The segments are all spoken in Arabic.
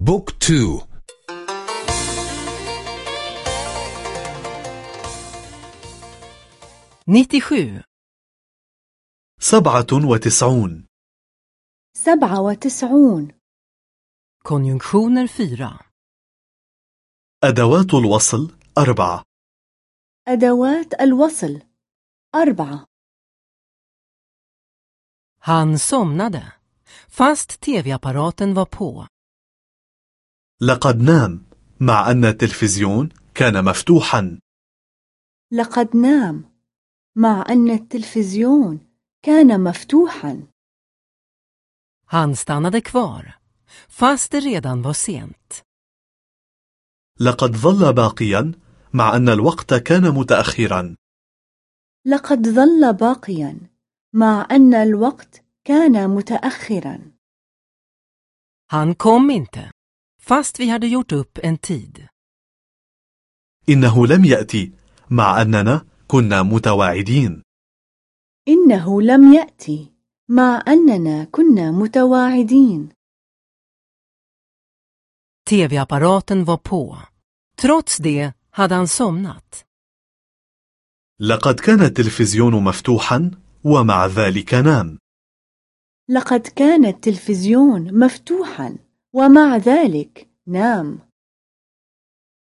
Bok två. Nitti سبعة وتسعون. سبعة وتسعون. Konjunktioner fyra أدوات الوصل أربعة. أدوات الوصل أربعة. Han somnade, fast tv-apparaten var på. لقد نام مع أن التلفزيون كان مفتوحا. لقد نام مع أن التلفزيون كان مفتوحا. Han stannade kvar, fast det redan var sent. لقد ظل باقيا مع أن الوقت كان متأخرا. لقد ظل باقيا مع أن الوقت كان متأخرا. Han kom inte, fast vi hade gjort upp en tid. إنه لم يأتي مع أننا كنا متواعدين إنه لم يأتي مع أننا كنا متواعدين TV-apparaten var på. Trots det hade han somnat. لقد كان التلفزيون مفتوحا ومع ذلك نام لقد كان التلفزيون مفتوحا ومع ذلك نام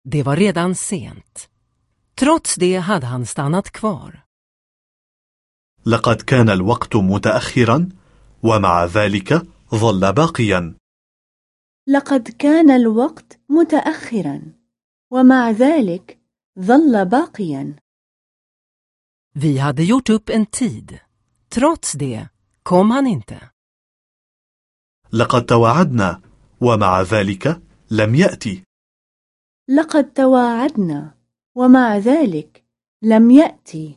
Det var redan sent. Trots det hade han stannat kvar. لقد كان الوقت متأخرا ومع ذلك ظل باقيا لقد كان الوقت متأخرا ومع ذلك ظل باقيا Vi hade gjort upp en tid. Trots det kom han inte. لقد تواعدنا ومع ذلك لم يأتي. لقد تواعدنا ومع ذلك لم يأتي.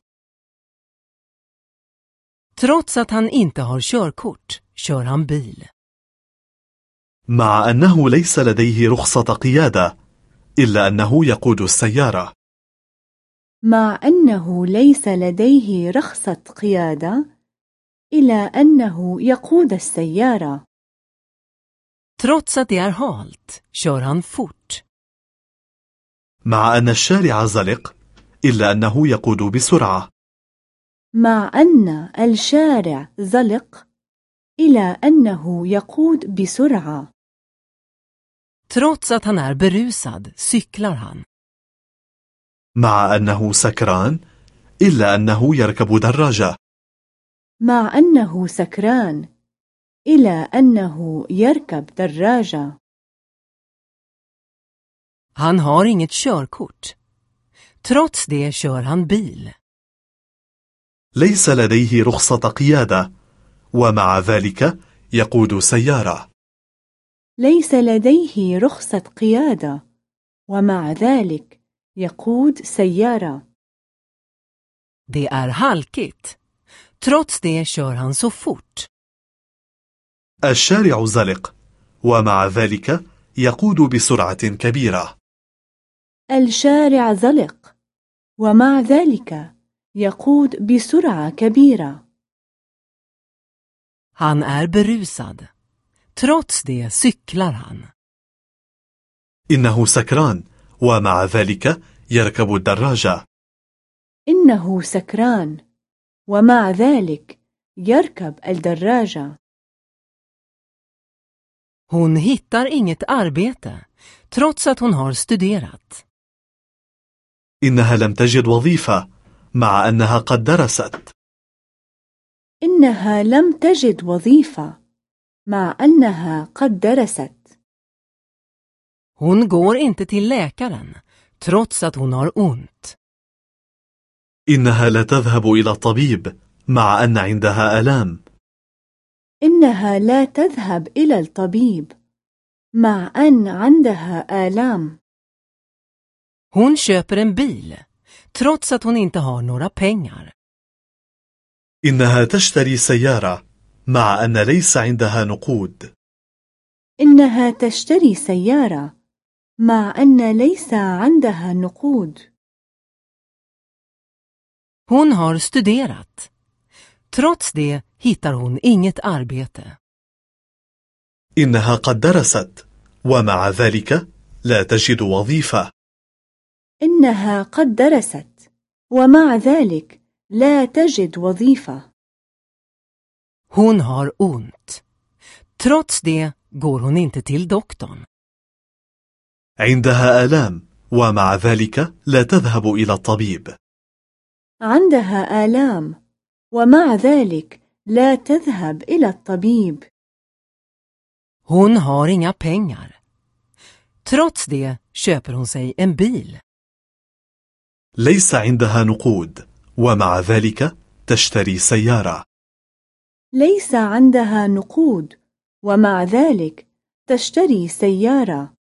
Trots att han inte har körkort kör han bil. مع أنه ليس لديه رخصة قيادة إلا أنه يقود السيارة. مع أنه ليس لديه رخصة قيادة إلى أنه يقود السيارة. Trots att det är halt kör han fort. مع أن الشارع زلق إلا أنه يقود بسرعة مع أن الشارع زلق إلى أنه يقود بسرعة Trots att han är berusad cyklar han. مع أنه سكران إلا أنه يركب دراجة مع أنه سكران إلى أنه يركب دراجة Han har inget körkort. Trots det kör han bil. ليس لديه رخصة قيادة ومع ذلك يقود سيارة ليس لديه رخصة قيادة ومع ذلك يقود سيارة Det är halkigt. Trots det kör han så fort. الشارع زلق ومع ذلك يقود بسرعة كبيرة الشارع زلق ومع ذلك يقود بسرعة كبيرة Han är berusad. Trots det cyklar han. إنه سكران ومع ذلك يركب الدراجة إنه سكران ومع ذلك يركب الدراجة Hon hittar inget arbete, trots att hon har studerat. إنها لم تجد وظيفة مع أنها قد درست إنها لم تجد وظيفة مع أنها قد درست Hon går inte till läkaren, trots att hon har ont. إنها لا تذهب إلى الطبيب مع أن عندها ألام إنها لا تذهب إلى الطبيب مع أن عندها آلام Hon köper en bil, trots att hon inte har några pengar. إنها تشتري سيارة مع أن ليس عندها نقود إنها تشتري سيارة مع أن ليس عندها نقود Hon har studerat. Trots det hittar hon inget arbete. إنها قد درست ومع ذلك لا تجد وظيفة إنها قد درست ومع ذلك لا تجد وظيفة Hon har ont. Trots det går hon inte till doktorn. عندها آلام ومع ذلك لا تذهب إلى الطبيب عندها آلام ومع ذلك لا تذهب إلى الطبيب Hon har inga pengar. Trots det köper hon sig en bil. ليس عندها نقود ومع ذلك تشتري سيارة ليس عندها نقود ومع ذلك تشتري سيارة